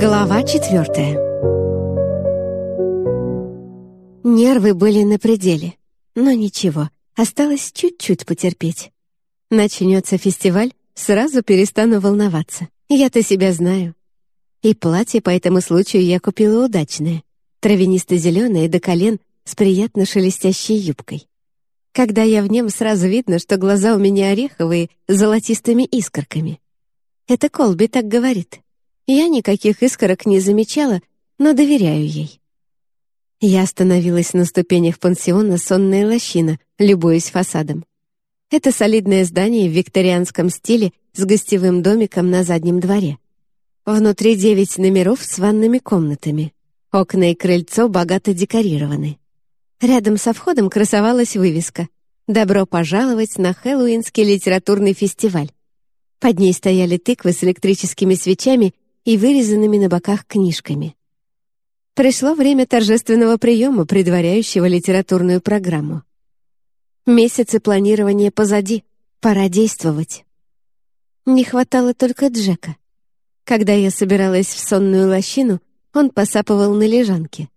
Глава четвертая Нервы были на пределе, но ничего, осталось чуть-чуть потерпеть. Начнется фестиваль, сразу перестану волноваться. Я-то себя знаю. И платье по этому случаю я купила удачное, травянисто-зеленое до колен с приятно шелестящей юбкой. Когда я в нем, сразу видно, что глаза у меня ореховые, золотистыми искорками. Это Колби так говорит. Я никаких искорок не замечала, но доверяю ей. Я остановилась на ступенях пансиона «Сонная лощина», любуясь фасадом. Это солидное здание в викторианском стиле с гостевым домиком на заднем дворе. Внутри девять номеров с ванными комнатами. Окна и крыльцо богато декорированы. Рядом со входом красовалась вывеска «Добро пожаловать на Хэллоуинский литературный фестиваль». Под ней стояли тыквы с электрическими свечами и вырезанными на боках книжками. Пришло время торжественного приема, предваряющего литературную программу. Месяцы планирования позади, пора действовать. Не хватало только Джека. Когда я собиралась в сонную лощину, он посапывал на лежанке.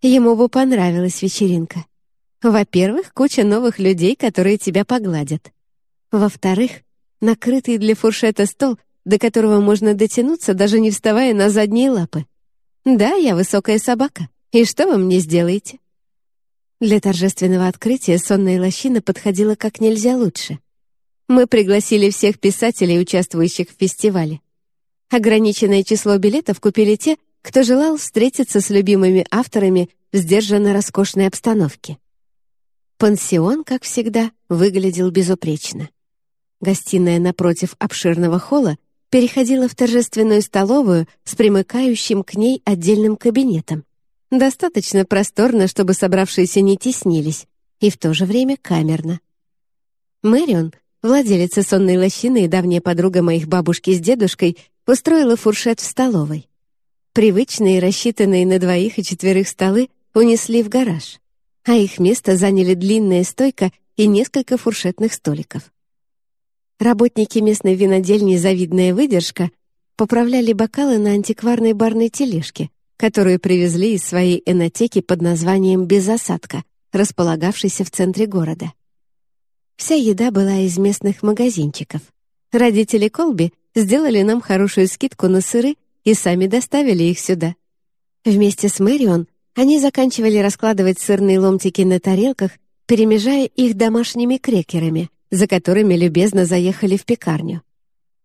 Ему бы понравилась вечеринка. Во-первых, куча новых людей, которые тебя погладят. Во-вторых, накрытый для фуршета стол, до которого можно дотянуться, даже не вставая на задние лапы. Да, я высокая собака. И что вы мне сделаете? Для торжественного открытия сонная лощина подходила как нельзя лучше. Мы пригласили всех писателей, участвующих в фестивале. Ограниченное число билетов купили те, кто желал встретиться с любимыми авторами в сдержанно роскошной обстановке. Пансион, как всегда, выглядел безупречно. Гостиная напротив обширного холла переходила в торжественную столовую с примыкающим к ней отдельным кабинетом. Достаточно просторно, чтобы собравшиеся не теснились, и в то же время камерно. Мэрион, владелица сонной лощины и давняя подруга моих бабушки с дедушкой, устроила фуршет в столовой. Привычные, рассчитанные на двоих и четверых столы унесли в гараж, а их место заняли длинная стойка и несколько фуршетных столиков. Работники местной винодельни «Завидная выдержка» поправляли бокалы на антикварной барной тележке, которую привезли из своей энотеки под названием «Без осадка», располагавшейся в центре города. Вся еда была из местных магазинчиков. Родители Колби сделали нам хорошую скидку на сыры и сами доставили их сюда. Вместе с Мэрион они заканчивали раскладывать сырные ломтики на тарелках, перемежая их домашними крекерами, за которыми любезно заехали в пекарню.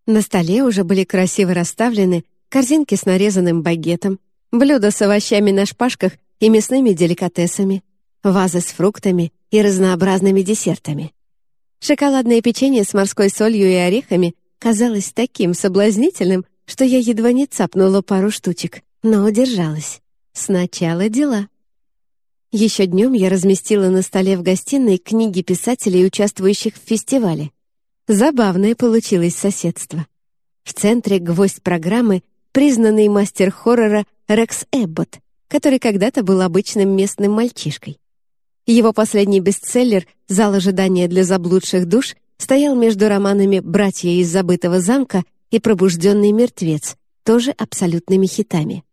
На столе уже были красиво расставлены корзинки с нарезанным багетом, блюда с овощами на шпажках и мясными деликатесами, вазы с фруктами и разнообразными десертами. Шоколадное печенье с морской солью и орехами казалось таким соблазнительным, что я едва не цапнула пару штучек, но удержалась. Сначала дела. Еще днем я разместила на столе в гостиной книги писателей, участвующих в фестивале. Забавное получилось соседство. В центре гвоздь программы признанный мастер хоррора Рекс Эбботт, который когда-то был обычным местным мальчишкой. Его последний бестселлер «Зал ожидания для заблудших душ» стоял между романами «Братья из забытого замка» и «Пробужденный мертвец», тоже абсолютными хитами.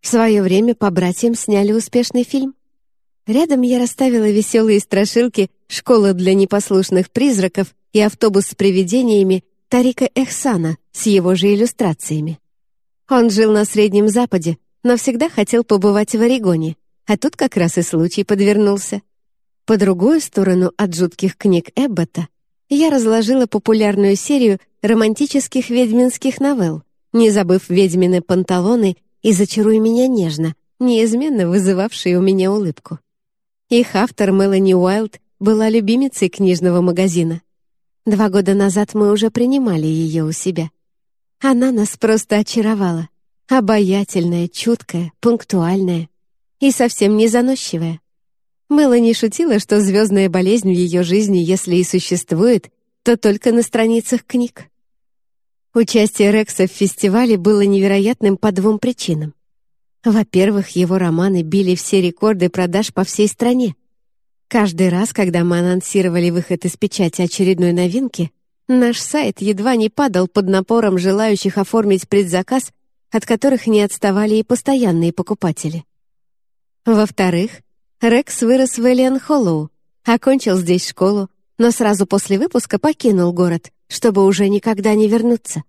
В свое время по братьям сняли успешный фильм. Рядом я расставила веселые страшилки «Школа для непослушных призраков» и «Автобус с привидениями» Тарика Эхсана с его же иллюстрациями. Он жил на Среднем Западе, но всегда хотел побывать в Орегоне, а тут как раз и случай подвернулся. По другую сторону от жутких книг Эббота я разложила популярную серию романтических ведьминских новелл, не забыв ведьмины панталоны и «Зачаруй меня нежно», неизменно вызывавшие у меня улыбку. Их автор Мелани Уайлд была любимицей книжного магазина. Два года назад мы уже принимали ее у себя. Она нас просто очаровала. Обаятельная, чуткая, пунктуальная и совсем не заносчивая. Мелани шутила, что звездная болезнь в ее жизни, если и существует, то только на страницах книг. Участие Рекса в фестивале было невероятным по двум причинам. Во-первых, его романы били все рекорды продаж по всей стране. Каждый раз, когда мы анонсировали выход из печати очередной новинки, наш сайт едва не падал под напором желающих оформить предзаказ от которых не отставали и постоянные покупатели. Во-вторых, Рекс вырос в Элиан Холлоу, окончил здесь школу, но сразу после выпуска покинул город, чтобы уже никогда не вернуться.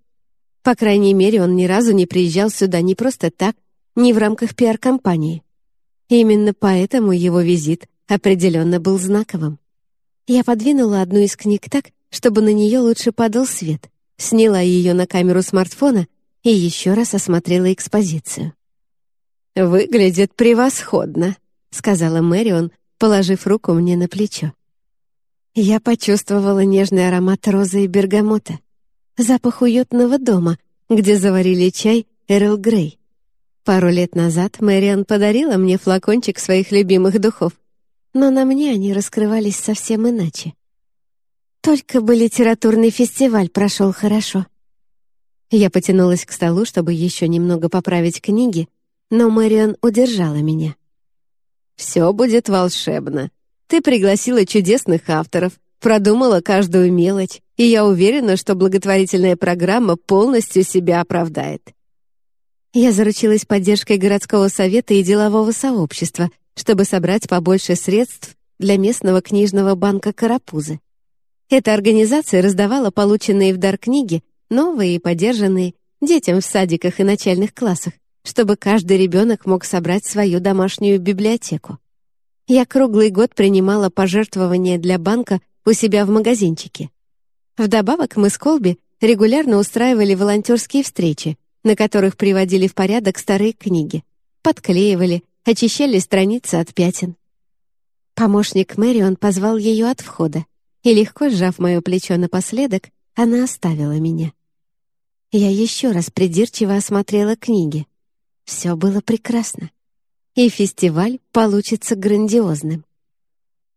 По крайней мере, он ни разу не приезжал сюда не просто так, не в рамках пиар-компании. Именно поэтому его визит определенно был знаковым. Я подвинула одну из книг так, чтобы на нее лучше падал свет, сняла ее на камеру смартфона и еще раз осмотрела экспозицию. «Выглядит превосходно», — сказала Мэрион, положив руку мне на плечо. Я почувствовала нежный аромат розы и бергамота, запах уютного дома, где заварили чай Эрл Грей. Пару лет назад Мэриан подарила мне флакончик своих любимых духов, но на мне они раскрывались совсем иначе. Только бы литературный фестиваль прошел хорошо. Я потянулась к столу, чтобы еще немного поправить книги, но Мэриан удержала меня. «Все будет волшебно. Ты пригласила чудесных авторов, продумала каждую мелочь, и я уверена, что благотворительная программа полностью себя оправдает. Я заручилась поддержкой городского совета и делового сообщества, чтобы собрать побольше средств для местного книжного банка «Карапузы». Эта организация раздавала полученные в дар книги, новые и подержанные, детям в садиках и начальных классах, чтобы каждый ребенок мог собрать свою домашнюю библиотеку. Я круглый год принимала пожертвования для банка у себя в магазинчике. Вдобавок мы с Колби регулярно устраивали волонтерские встречи, на которых приводили в порядок старые книги, подклеивали, очищали страницы от пятен. Помощник Мэрион позвал ее от входа, и, легко сжав мое плечо напоследок, она оставила меня. Я еще раз придирчиво осмотрела книги. Все было прекрасно. И фестиваль получится грандиозным.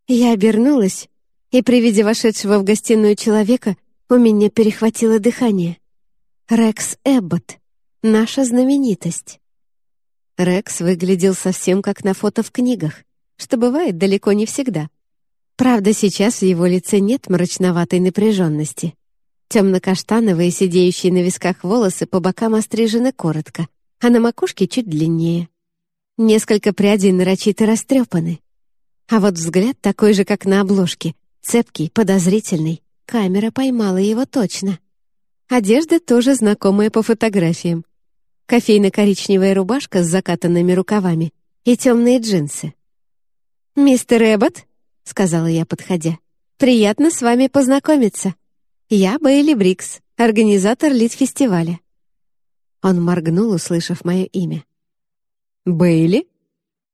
Я обернулась и при виде вошедшего в гостиную человека у меня перехватило дыхание. Рекс Эббот, наша знаменитость. Рекс выглядел совсем как на фото в книгах, что бывает далеко не всегда. Правда, сейчас в его лице нет мрачноватой напряженности. Темно-каштановые, сидеющие на висках волосы по бокам острижены коротко, а на макушке чуть длиннее. Несколько прядей нарочито растрепаны. А вот взгляд такой же, как на обложке, Цепкий, подозрительный. Камера поймала его точно. Одежда тоже знакомая по фотографиям. Кофейно-коричневая рубашка с закатанными рукавами и темные джинсы. «Мистер Эббот», — сказала я, подходя, — «приятно с вами познакомиться. Я Бейли Брикс, организатор Лид-фестиваля». Он моргнул, услышав мое имя. «Бейли?»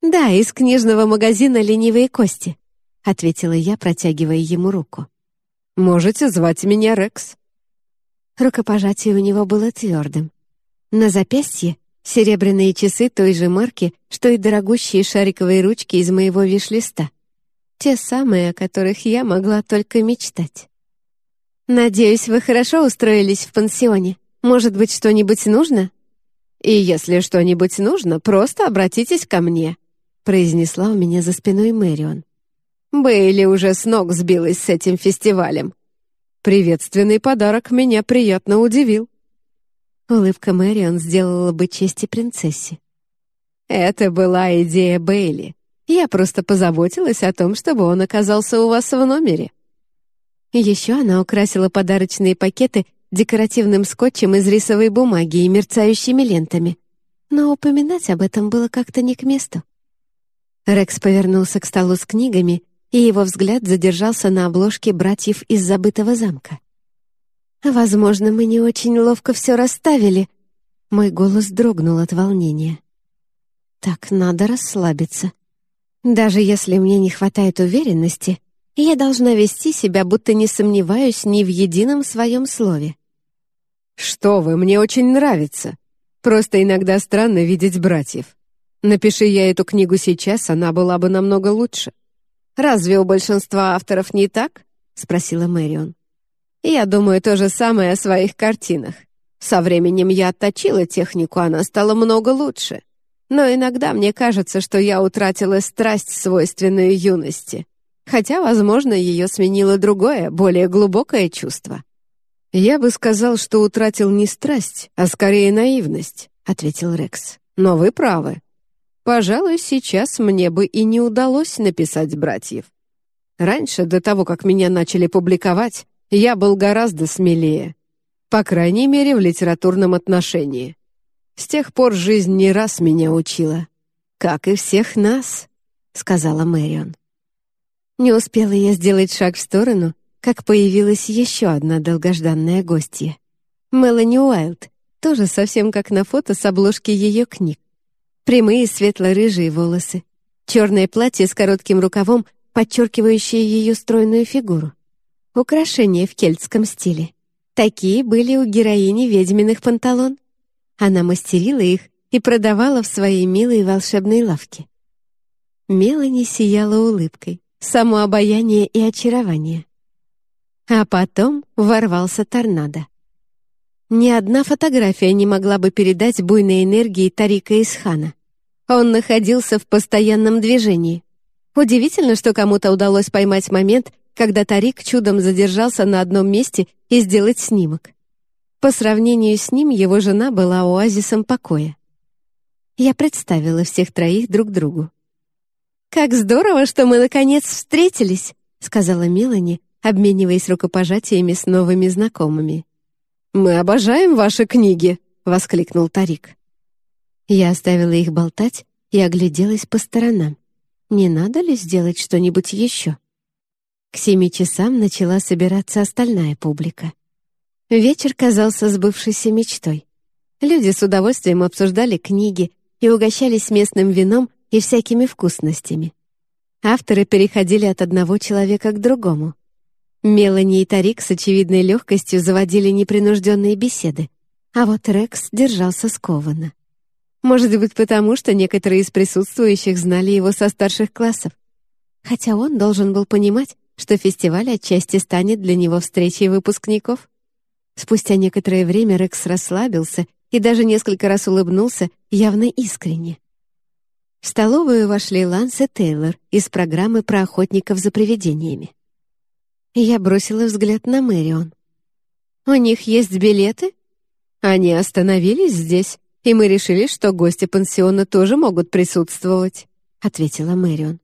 «Да, из книжного магазина «Ленивые кости». — ответила я, протягивая ему руку. «Можете звать меня Рекс». Рукопожатие у него было твердым. На запястье серебряные часы той же марки, что и дорогущие шариковые ручки из моего виш-листа. Те самые, о которых я могла только мечтать. «Надеюсь, вы хорошо устроились в пансионе. Может быть, что-нибудь нужно?» «И если что-нибудь нужно, просто обратитесь ко мне», произнесла у меня за спиной Мэрион. Бейли уже с ног сбилась с этим фестивалем. Приветственный подарок меня приятно удивил. Улыбка Мэрион сделала бы честь и принцессе. Это была идея Бейли. Я просто позаботилась о том, чтобы он оказался у вас в номере. Еще она украсила подарочные пакеты декоративным скотчем из рисовой бумаги и мерцающими лентами. Но упоминать об этом было как-то не к месту. Рекс повернулся к столу с книгами и его взгляд задержался на обложке братьев из забытого замка. «Возможно, мы не очень ловко все расставили». Мой голос дрогнул от волнения. «Так надо расслабиться. Даже если мне не хватает уверенности, я должна вести себя, будто не сомневаюсь ни в едином своем слове». «Что вы, мне очень нравится. Просто иногда странно видеть братьев. Напиши я эту книгу сейчас, она была бы намного лучше». «Разве у большинства авторов не так?» — спросила Мэрион. «Я думаю то же самое о своих картинах. Со временем я отточила технику, она стала много лучше. Но иногда мне кажется, что я утратила страсть, свойственную юности. Хотя, возможно, ее сменило другое, более глубокое чувство. Я бы сказал, что утратил не страсть, а скорее наивность, ответил Рекс. «Но вы правы. Пожалуй, сейчас мне бы и не удалось написать братьев. Раньше, до того, как меня начали публиковать, я был гораздо смелее. По крайней мере, в литературном отношении. С тех пор жизнь не раз меня учила. Как и всех нас», — сказала Мэрион. Не успела я сделать шаг в сторону, как появилась еще одна долгожданная гостья. Мелани Уайлд, тоже совсем как на фото с обложки ее книг. Прямые светло-рыжие волосы, черное платье с коротким рукавом, подчеркивающее ее стройную фигуру. Украшения в кельтском стиле. Такие были у героини ведьминых панталон. Она мастерила их и продавала в своей милой волшебной лавке. Мелани сияла улыбкой, само обаяние и очарование. А потом ворвался торнадо. Ни одна фотография не могла бы передать буйной энергии Тарика Исхана. Он находился в постоянном движении. Удивительно, что кому-то удалось поймать момент, когда Тарик чудом задержался на одном месте и сделать снимок. По сравнению с ним его жена была оазисом покоя. Я представила всех троих друг другу. «Как здорово, что мы, наконец, встретились!» — сказала Мелани, обмениваясь рукопожатиями с новыми знакомыми. «Мы обожаем ваши книги!» — воскликнул Тарик. Я оставила их болтать и огляделась по сторонам. Не надо ли сделать что-нибудь еще? К семи часам начала собираться остальная публика. Вечер казался сбывшейся мечтой. Люди с удовольствием обсуждали книги и угощались местным вином и всякими вкусностями. Авторы переходили от одного человека к другому. Мелани и Тарик с очевидной легкостью заводили непринужденные беседы, а вот Рекс держался скованно. Может быть, потому что некоторые из присутствующих знали его со старших классов. Хотя он должен был понимать, что фестиваль отчасти станет для него встречей выпускников. Спустя некоторое время Рекс расслабился и даже несколько раз улыбнулся, явно искренне. В столовую вошли Ланс и Тейлор из программы про охотников за привидениями. Я бросила взгляд на Мэрион. «У них есть билеты?» «Они остановились здесь, и мы решили, что гости пансиона тоже могут присутствовать», — ответила Мэрион.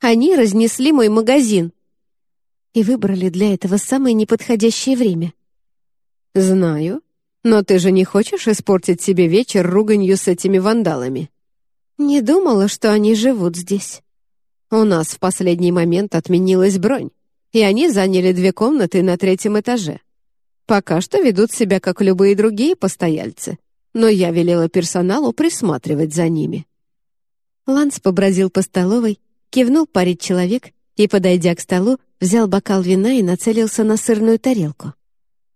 «Они разнесли мой магазин и выбрали для этого самое неподходящее время». «Знаю, но ты же не хочешь испортить себе вечер руганью с этими вандалами?» «Не думала, что они живут здесь». «У нас в последний момент отменилась бронь и они заняли две комнаты на третьем этаже. Пока что ведут себя, как любые другие постояльцы, но я велела персоналу присматривать за ними». Ланс побродил по столовой, кивнул парить человек и, подойдя к столу, взял бокал вина и нацелился на сырную тарелку.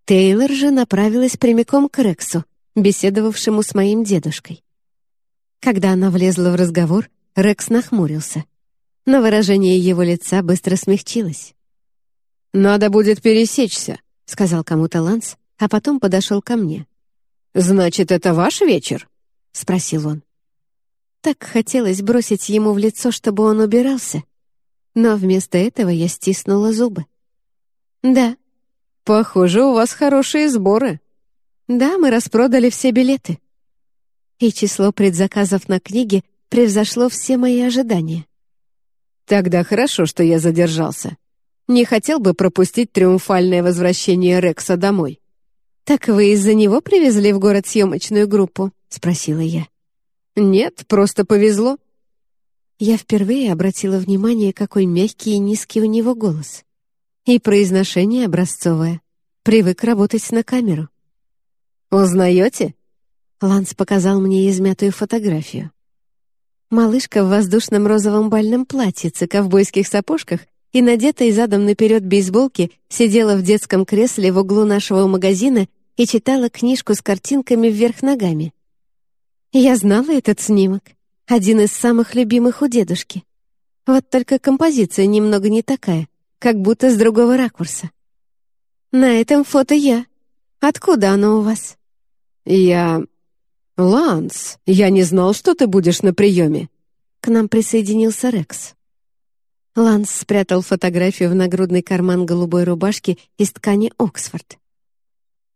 Тейлор же направилась прямиком к Рексу, беседовавшему с моим дедушкой. Когда она влезла в разговор, Рекс нахмурился. Но выражение его лица быстро смягчилось. «Надо будет пересечься», — сказал кому-то Ланс, а потом подошел ко мне. «Значит, это ваш вечер?» — спросил он. Так хотелось бросить ему в лицо, чтобы он убирался, но вместо этого я стиснула зубы. «Да». «Похоже, у вас хорошие сборы». «Да, мы распродали все билеты». И число предзаказов на книги превзошло все мои ожидания. «Тогда хорошо, что я задержался. Не хотел бы пропустить триумфальное возвращение Рекса домой. «Так вы из-за него привезли в город съемочную группу?» — спросила я. «Нет, просто повезло». Я впервые обратила внимание, какой мягкий и низкий у него голос. И произношение образцовое. Привык работать на камеру. «Узнаете?» Ланс показал мне измятую фотографию. Малышка в воздушном розовом бальном платьице, ковбойских сапожках и надетой задом наперед бейсболки сидела в детском кресле в углу нашего магазина и читала книжку с картинками вверх ногами. Я знала этот снимок, один из самых любимых у дедушки. Вот только композиция немного не такая, как будто с другого ракурса. На этом фото я. Откуда оно у вас? Я... Ланс, я не знал, что ты будешь на приеме. К нам присоединился Рекс. Ланс спрятал фотографию в нагрудный карман голубой рубашки из ткани «Оксфорд».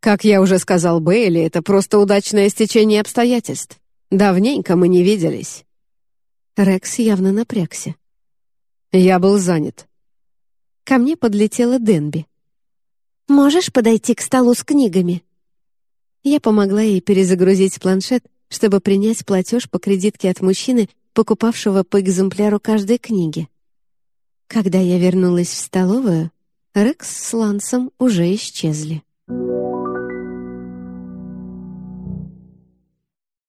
Как я уже сказал Бейли, это просто удачное стечение обстоятельств. Давненько мы не виделись. Рекс явно напрягся. Я был занят. Ко мне подлетела Денби. «Можешь подойти к столу с книгами?» Я помогла ей перезагрузить планшет, чтобы принять платеж по кредитке от мужчины, покупавшего по экземпляру каждой книги. Когда я вернулась в столовую, Рекс с Лансом уже исчезли.